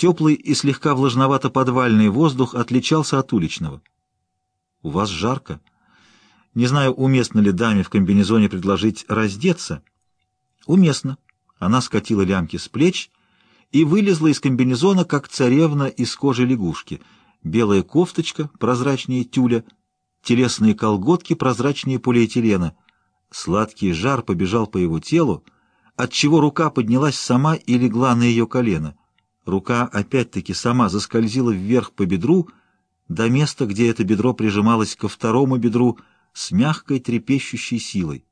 Теплый и слегка влажновато-подвальный воздух отличался от уличного. — У вас жарко. Не знаю, уместно ли даме в комбинезоне предложить раздеться. — Уместно. Она скатила лямки с плеч и вылезла из комбинезона, как царевна из кожи лягушки. Белая кофточка, прозрачнее тюля, телесные колготки, прозрачнее полиэтилена. Сладкий жар побежал по его телу, отчего рука поднялась сама и легла на ее колено. Рука опять-таки сама заскользила вверх по бедру до места, где это бедро прижималось ко второму бедру с мягкой трепещущей силой.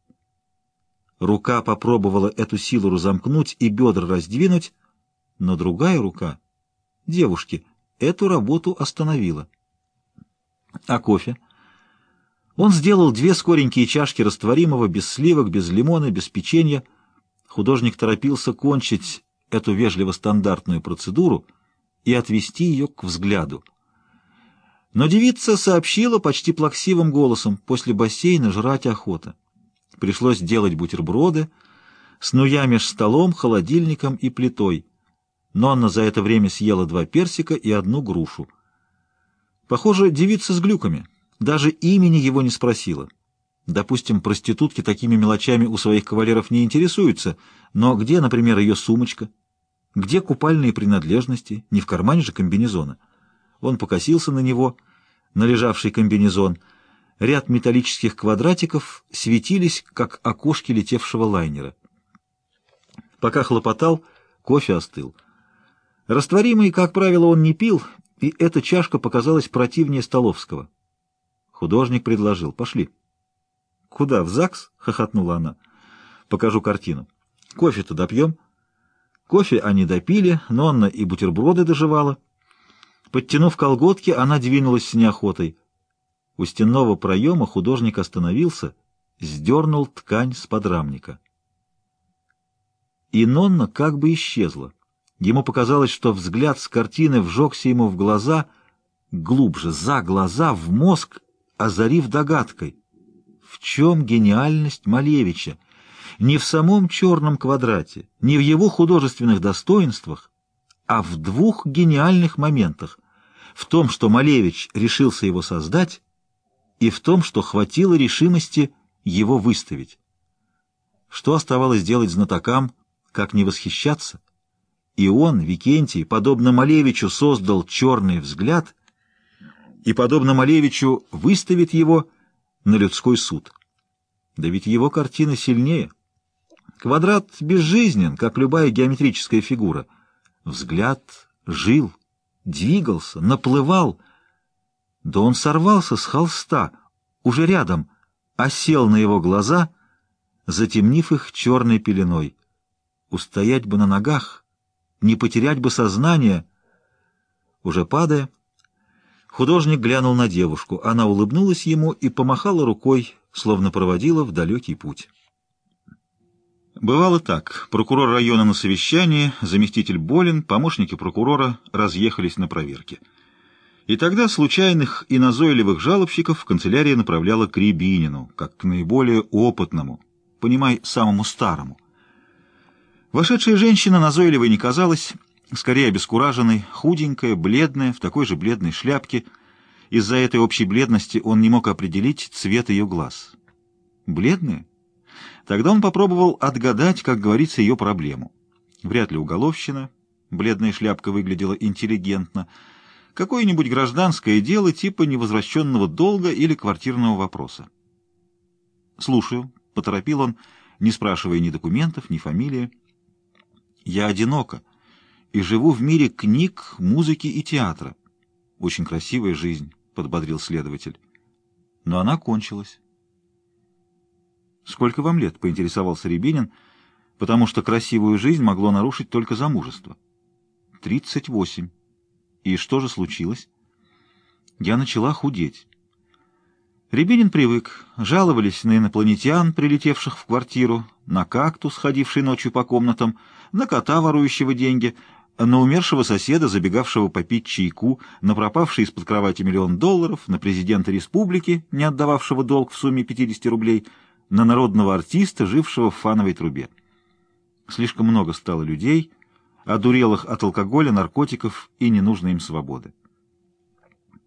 Рука попробовала эту силу разомкнуть и бедра раздвинуть, но другая рука, девушки, эту работу остановила. А кофе? Он сделал две скоренькие чашки растворимого, без сливок, без лимона, без печенья. Художник торопился кончить эту вежливо-стандартную процедуру и отвести ее к взгляду. Но девица сообщила почти плаксивым голосом, после бассейна жрать охота. Пришлось делать бутерброды, снуя меж столом, холодильником и плитой. Нонна за это время съела два персика и одну грушу. Похоже, девица с глюками. Даже имени его не спросила. Допустим, проститутки такими мелочами у своих кавалеров не интересуются, но где, например, ее сумочка? Где купальные принадлежности? Не в кармане же комбинезона. Он покосился на него, на лежавший комбинезон — Ряд металлических квадратиков светились, как окошки летевшего лайнера. Пока хлопотал, кофе остыл. Растворимый, как правило, он не пил, и эта чашка показалась противнее столовского. Художник предложил. «Пошли». «Куда, в ЗАГС?» — хохотнула она. «Покажу картину». «Кофе-то допьем?» Кофе они допили, но Анна и бутерброды доживала. Подтянув колготки, она двинулась с неохотой. У стенного проема художник остановился, сдернул ткань с подрамника. И Нонна как бы исчезла. Ему показалось, что взгляд с картины вжегся ему в глаза, глубже, за глаза, в мозг, озарив догадкой. В чем гениальность Малевича? Не в самом черном квадрате, не в его художественных достоинствах, а в двух гениальных моментах. В том, что Малевич решился его создать, и в том, что хватило решимости его выставить. Что оставалось делать знатокам, как не восхищаться? И он, Викентий, подобно Малевичу, создал черный взгляд и, подобно Малевичу, выставит его на людской суд. Да ведь его картина сильнее. Квадрат безжизнен, как любая геометрическая фигура. Взгляд жил, двигался, наплывал — да он сорвался с холста, уже рядом, осел на его глаза, затемнив их черной пеленой. Устоять бы на ногах, не потерять бы сознание. Уже падая, художник глянул на девушку. Она улыбнулась ему и помахала рукой, словно проводила в далекий путь. Бывало так. Прокурор района на совещании, заместитель болен, помощники прокурора разъехались на проверке. И тогда случайных и назойливых жалобщиков канцелярия направляла к Рябинину, как к наиболее опытному, понимай, самому старому. Вошедшая женщина назойливой не казалась, скорее обескураженной, худенькая, бледная, в такой же бледной шляпке. Из-за этой общей бледности он не мог определить цвет ее глаз. Бледная? Тогда он попробовал отгадать, как говорится, ее проблему. Вряд ли уголовщина, бледная шляпка выглядела интеллигентно, Какое-нибудь гражданское дело типа невозвращенного долга или квартирного вопроса. «Слушаю», — поторопил он, не спрашивая ни документов, ни фамилии. «Я одинока и живу в мире книг, музыки и театра. Очень красивая жизнь», — подбодрил следователь. Но она кончилась. «Сколько вам лет?» — поинтересовался Рябинин, потому что красивую жизнь могло нарушить только замужество. «Тридцать восемь». И что же случилось? Я начала худеть. Рябинин привык. Жаловались на инопланетян, прилетевших в квартиру, на кактус, ходивший ночью по комнатам, на кота, ворующего деньги, на умершего соседа, забегавшего попить чайку, на пропавший из-под кровати миллион долларов, на президента республики, не отдававшего долг в сумме 50 рублей, на народного артиста, жившего в фановой трубе. Слишком много стало людей — одурелых от алкоголя, наркотиков и ненужной им свободы.